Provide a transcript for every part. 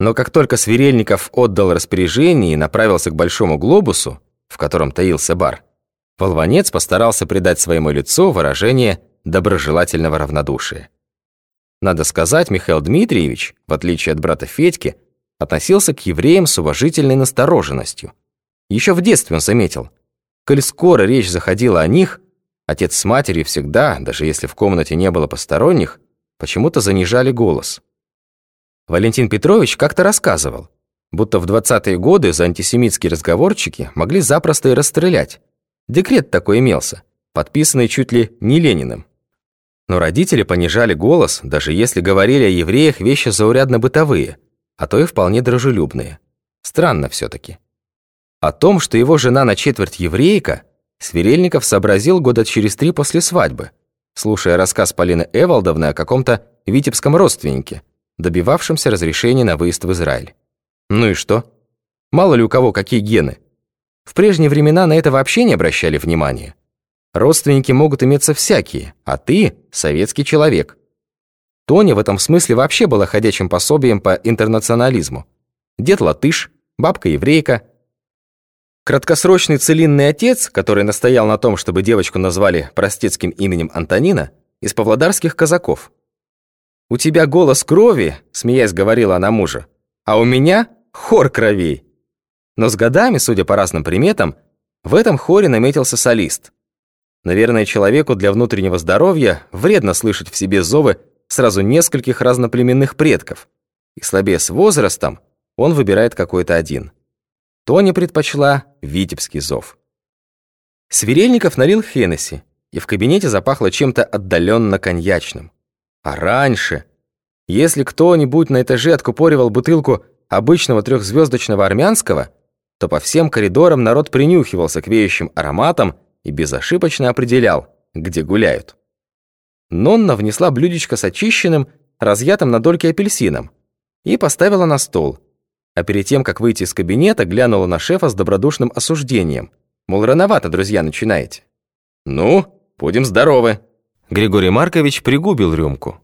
Но как только Сверельников отдал распоряжение и направился к большому глобусу, в котором таился бар, Волванец постарался придать своему лицу выражение доброжелательного равнодушия. Надо сказать, Михаил Дмитриевич, в отличие от брата Федьки, относился к евреям с уважительной настороженностью. Еще в детстве он заметил, коль скоро речь заходила о них, отец с матерью всегда, даже если в комнате не было посторонних, почему-то занижали голос. Валентин Петрович как-то рассказывал, будто в 20-е годы за антисемитские разговорчики могли запросто и расстрелять. Декрет такой имелся, подписанный чуть ли не Лениным. Но родители понижали голос, даже если говорили о евреях вещи заурядно-бытовые, а то и вполне дружелюбные. Странно все таки О том, что его жена на четверть еврейка, Сверельников сообразил года через три после свадьбы, слушая рассказ Полины Эвалдовны о каком-то витебском родственнике, добивавшемся разрешения на выезд в Израиль. Ну и что? Мало ли у кого какие гены. В прежние времена на это вообще не обращали внимания. Родственники могут иметься всякие, а ты – советский человек. Тоня в этом смысле вообще была ходячим пособием по интернационализму. Дед латыш, бабка еврейка. Краткосрочный целинный отец, который настоял на том, чтобы девочку назвали простецким именем Антонина, из павлодарских казаков. «У тебя голос крови», – смеясь говорила она мужа, «а у меня хор кровей». Но с годами, судя по разным приметам, в этом хоре наметился солист. Наверное, человеку для внутреннего здоровья вредно слышать в себе зовы сразу нескольких разноплеменных предков. И слабее с возрастом он выбирает какой-то один. Тоня предпочла витебский зов. Сверельников налил Хеннесси, и в кабинете запахло чем-то отдаленно коньячным. А раньше, если кто-нибудь на этаже откупоривал бутылку обычного трехзвездочного армянского, то по всем коридорам народ принюхивался к веющим ароматам и безошибочно определял, где гуляют. Нонна внесла блюдечко с очищенным, разъятым на дольки апельсином и поставила на стол, а перед тем, как выйти из кабинета, глянула на шефа с добродушным осуждением. Мол, рановато, друзья, начинаете. «Ну, будем здоровы!» Григорий Маркович пригубил рюмку.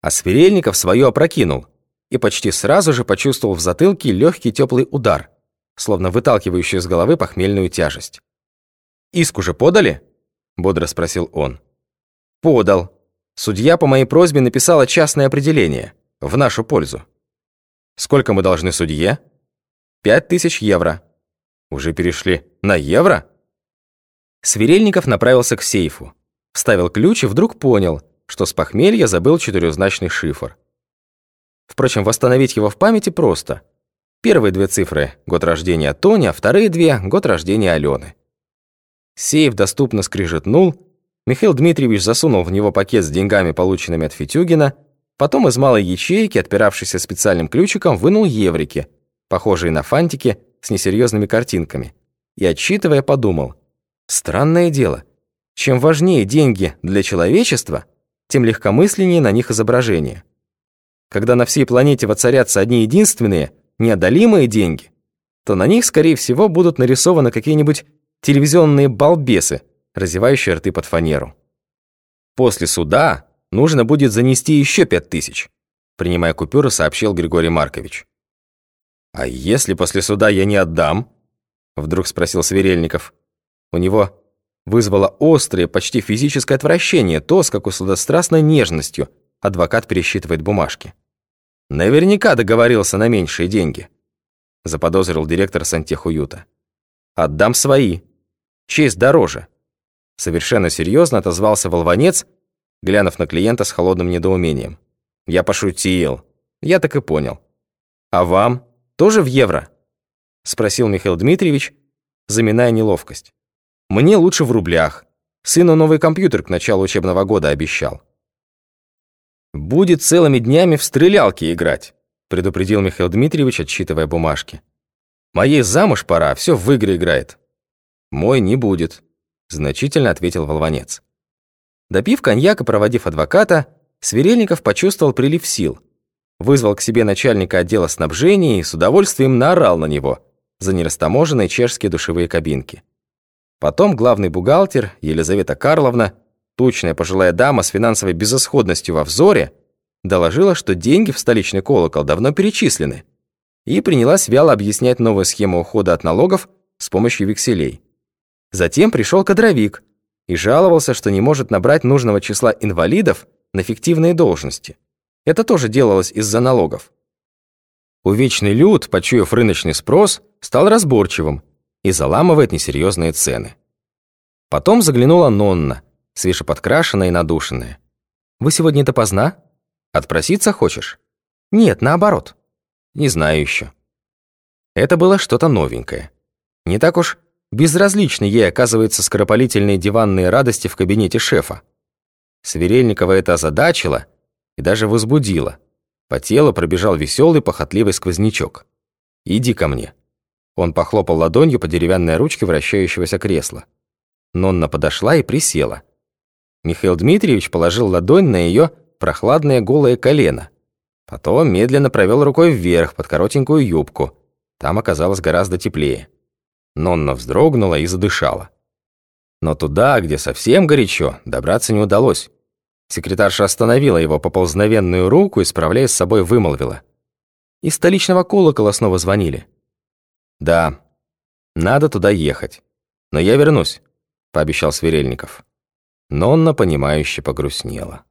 А Сверельников свою опрокинул и почти сразу же почувствовал в затылке легкий теплый удар, словно выталкивающий из головы похмельную тяжесть. «Иск уже подали?» – бодро спросил он. «Подал. Судья по моей просьбе написала частное определение. В нашу пользу. Сколько мы должны судье?» «Пять тысяч евро». «Уже перешли на евро?» Сверельников направился к сейфу вставил ключ и вдруг понял, что с похмелья забыл четырехзначный шифр. Впрочем, восстановить его в памяти просто. Первые две цифры – год рождения Тони, а вторые две – год рождения Алены. Сейф доступно скрижетнул, Михаил Дмитриевич засунул в него пакет с деньгами, полученными от Фитюгина, потом из малой ячейки, отпиравшейся специальным ключиком, вынул еврики, похожие на фантики с несерьезными картинками, и, отчитывая, подумал – странное дело – чем важнее деньги для человечества, тем легкомысленнее на них изображение. Когда на всей планете воцарятся одни единственные, неодолимые деньги, то на них, скорее всего, будут нарисованы какие-нибудь телевизионные балбесы, разевающие рты под фанеру. После суда нужно будет занести еще пять тысяч, принимая купюры, сообщил Григорий Маркович. «А если после суда я не отдам?» Вдруг спросил Сверельников. У него вызвало острое, почти физическое отвращение то, с какой сладострастной нежностью адвокат пересчитывает бумажки. «Наверняка договорился на меньшие деньги», заподозрил директор сантехуюта. «Отдам свои. Честь дороже». Совершенно серьезно отозвался волванец, глянув на клиента с холодным недоумением. «Я пошутил. Я так и понял. А вам? Тоже в евро?» Спросил Михаил Дмитриевич, заминая неловкость. Мне лучше в рублях. Сыну новый компьютер к началу учебного года обещал. «Будет целыми днями в стрелялки играть», предупредил Михаил Дмитриевич, отсчитывая бумажки. «Моей замуж пора, все в игры играет». «Мой не будет», значительно ответил Волванец. Допив коньяк и проводив адвоката, Сверельников почувствовал прилив сил, вызвал к себе начальника отдела снабжения и с удовольствием наорал на него за нерастаможенные чешские душевые кабинки. Потом главный бухгалтер Елизавета Карловна, тучная пожилая дама с финансовой безысходностью во взоре, доложила, что деньги в столичный колокол давно перечислены, и принялась вяло объяснять новую схему ухода от налогов с помощью векселей. Затем пришел кадровик и жаловался, что не может набрать нужного числа инвалидов на фиктивные должности. Это тоже делалось из-за налогов. Увечный люд, почуяв рыночный спрос, стал разборчивым и заламывает несерьезные цены. Потом заглянула Нонна, свежеподкрашенная и надушенная. «Вы сегодня допоздна? Отпроситься хочешь?» «Нет, наоборот». «Не знаю еще». Это было что-то новенькое. Не так уж безразличны ей, оказывается, скоропалительные диванные радости в кабинете шефа. Сверельникова это озадачило и даже возбудило. По телу пробежал веселый, похотливый сквознячок. «Иди ко мне». Он похлопал ладонью по деревянной ручке вращающегося кресла. Нонна подошла и присела. Михаил Дмитриевич положил ладонь на ее прохладное голое колено. Потом медленно провел рукой вверх под коротенькую юбку. Там оказалось гораздо теплее. Нонна вздрогнула и задышала. Но туда, где совсем горячо, добраться не удалось. Секретарша остановила его поползновенную руку и, справляясь с собой, вымолвила. «Из столичного колокола снова звонили». «Да, надо туда ехать. Но я вернусь», — пообещал Сверельников. Нонна, понимающе погрустнела.